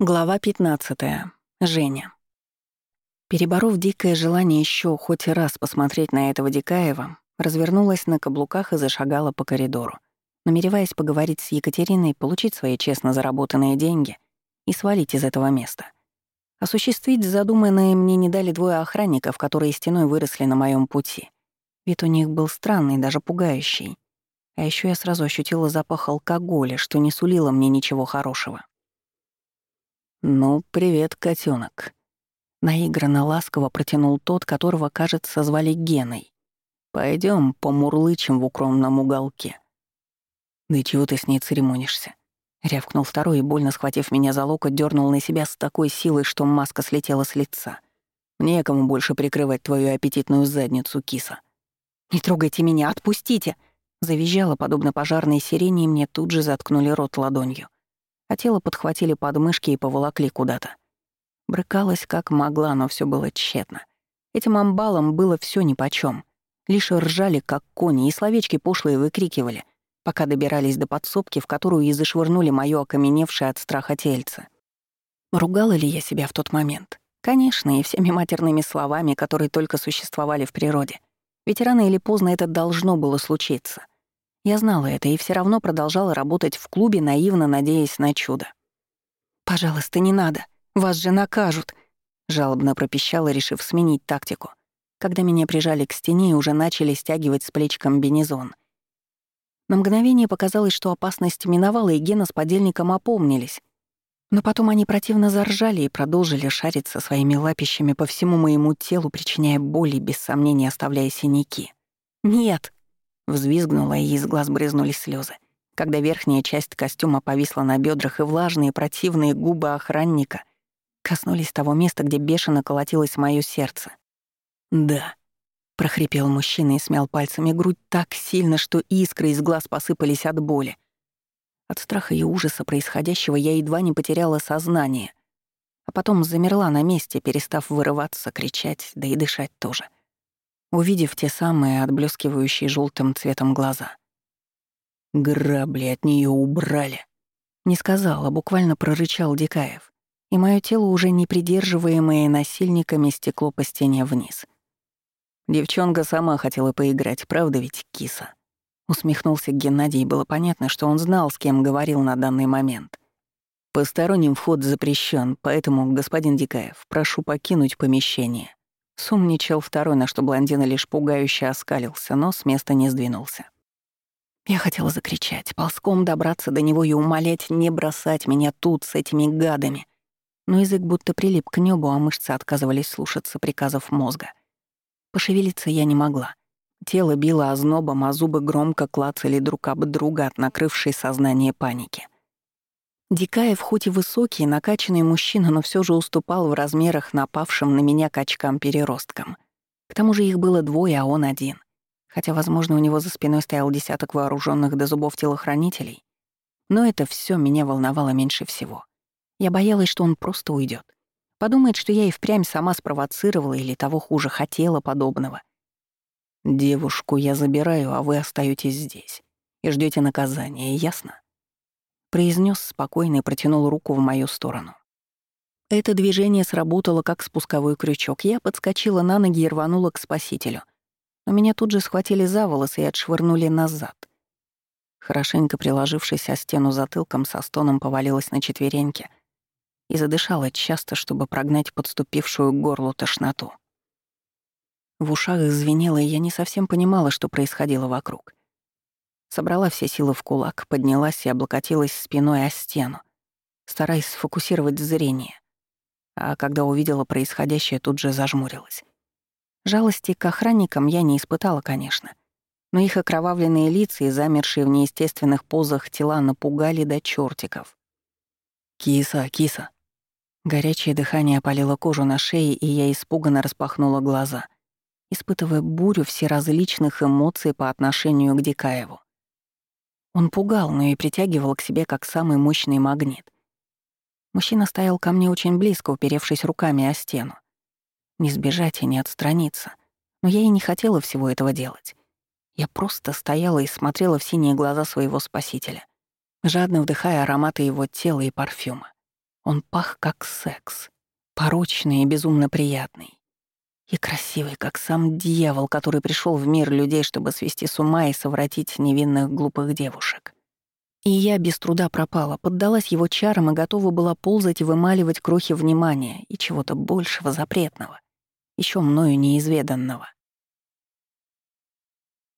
Глава 15. Женя. Переборов дикое желание еще хоть раз посмотреть на этого Дикаева, развернулась на каблуках и зашагала по коридору, намереваясь поговорить с Екатериной, получить свои честно заработанные деньги и свалить из этого места. Осуществить задуманное мне не дали двое охранников, которые стеной выросли на моем пути. Вид у них был странный, даже пугающий. А еще я сразу ощутила запах алкоголя, что не сулило мне ничего хорошего. «Ну, привет, котенок. Наигранно ласково протянул тот, которого, кажется, звали Геной. Пойдем помурлычем в укромном уголке». «Да чего ты с ней церемонишься?» Рявкнул второй и, больно схватив меня за локоть, дернул на себя с такой силой, что маска слетела с лица. «Некому больше прикрывать твою аппетитную задницу, киса». «Не трогайте меня, отпустите!» Завизжала, подобно пожарной сирене, и мне тут же заткнули рот ладонью а тело подхватили подмышки и поволокли куда-то. Брыкалась как могла, но все было тщетно. Этим амбалам было все нипочём. Лишь ржали, как кони, и словечки пошлые выкрикивали, пока добирались до подсобки, в которую и зашвырнули моё окаменевшее от страха тельце. Ругала ли я себя в тот момент? Конечно, и всеми матерными словами, которые только существовали в природе. Ведь рано или поздно это должно было случиться — я знала это и все равно продолжала работать в клубе, наивно надеясь на чудо. «Пожалуйста, не надо. Вас же накажут», — жалобно пропищала, решив сменить тактику, когда меня прижали к стене и уже начали стягивать с плеч комбинезон. На мгновение показалось, что опасность миновала, и Гена с подельником опомнились. Но потом они противно заржали и продолжили шариться своими лапищами по всему моему телу, причиняя боль и, без сомнения, оставляя синяки. «Нет!» Взвизгнула, и из глаз брызнули слезы, когда верхняя часть костюма повисла на бедрах, и влажные противные губы охранника коснулись того места, где бешено колотилось мое сердце. «Да», — прохрипел мужчина и смял пальцами грудь так сильно, что искры из глаз посыпались от боли. От страха и ужаса происходящего я едва не потеряла сознание, а потом замерла на месте, перестав вырываться, кричать, да и дышать тоже — увидев те самые отблескивающие желтым цветом глаза. «Грабли от нее убрали!» Не сказал, а буквально прорычал Дикаев, и мое тело, уже не придерживаемое насильниками, стекло по стене вниз. Девчонка сама хотела поиграть, правда ведь, киса? Усмехнулся Геннадий, и было понятно, что он знал, с кем говорил на данный момент. Посторонним вход запрещен, поэтому, господин Дикаев, прошу покинуть помещение. Сумничал второй, на что блондин лишь пугающе оскалился, но с места не сдвинулся. Я хотела закричать, ползком добраться до него и умолять не бросать меня тут с этими гадами. Но язык будто прилип к небу, а мышцы отказывались слушаться приказов мозга. Пошевелиться я не могла. Тело било ознобом, а зубы громко клацали друг об друга от накрывшей сознание паники. Дикаев хоть и высокий, накачанный мужчина, но все же уступал в размерах напавшим на меня качкам-переросткам. К тому же их было двое, а он один. Хотя, возможно, у него за спиной стоял десяток вооруженных до зубов телохранителей. Но это все меня волновало меньше всего. Я боялась, что он просто уйдет. Подумает, что я и впрямь сама спровоцировала или того хуже хотела подобного. «Девушку я забираю, а вы остаетесь здесь. И ждете наказания, ясно?» Произнес спокойно и протянул руку в мою сторону. Это движение сработало как спусковой крючок. Я подскочила на ноги и рванула к спасителю. Но меня тут же схватили за волосы и отшвырнули назад. Хорошенько приложившись о стену затылком, со стоном повалилась на четвереньки и задышала часто, чтобы прогнать подступившую к горлу тошноту. В ушах звенело, и я не совсем понимала, что происходило вокруг. Собрала все силы в кулак, поднялась и облокотилась спиной о стену, стараясь сфокусировать зрение. А когда увидела происходящее, тут же зажмурилась. Жалости к охранникам я не испытала, конечно, но их окровавленные лица и замершие в неестественных позах тела напугали до чертиков. «Киса, киса!» Горячее дыхание опалило кожу на шее, и я испуганно распахнула глаза, испытывая бурю всеразличных эмоций по отношению к Дикаеву. Он пугал, но и притягивал к себе как самый мощный магнит. Мужчина стоял ко мне очень близко, уперевшись руками о стену. Не сбежать и не отстраниться. Но я и не хотела всего этого делать. Я просто стояла и смотрела в синие глаза своего спасителя, жадно вдыхая ароматы его тела и парфюма. Он пах как секс, порочный и безумно приятный. И красивый, как сам дьявол, который пришел в мир людей, чтобы свести с ума и совратить невинных глупых девушек. И я без труда пропала, поддалась его чарам и готова была ползать и вымаливать крохи внимания и чего-то большего, запретного, еще мною неизведанного.